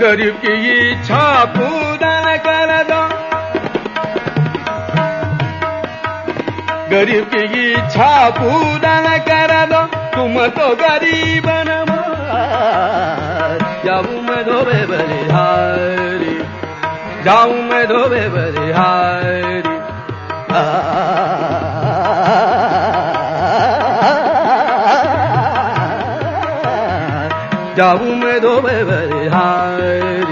गरीब की इच्छा पूर्ण कर दो। गरीब की इच्छा पूर्ण कर दो। तुम तो गरीब जाऊँ मैं धोबे बलिहारी, जाऊँ मैं धोबे बलिहारी। जाऊं मैं धोबे बलिहारी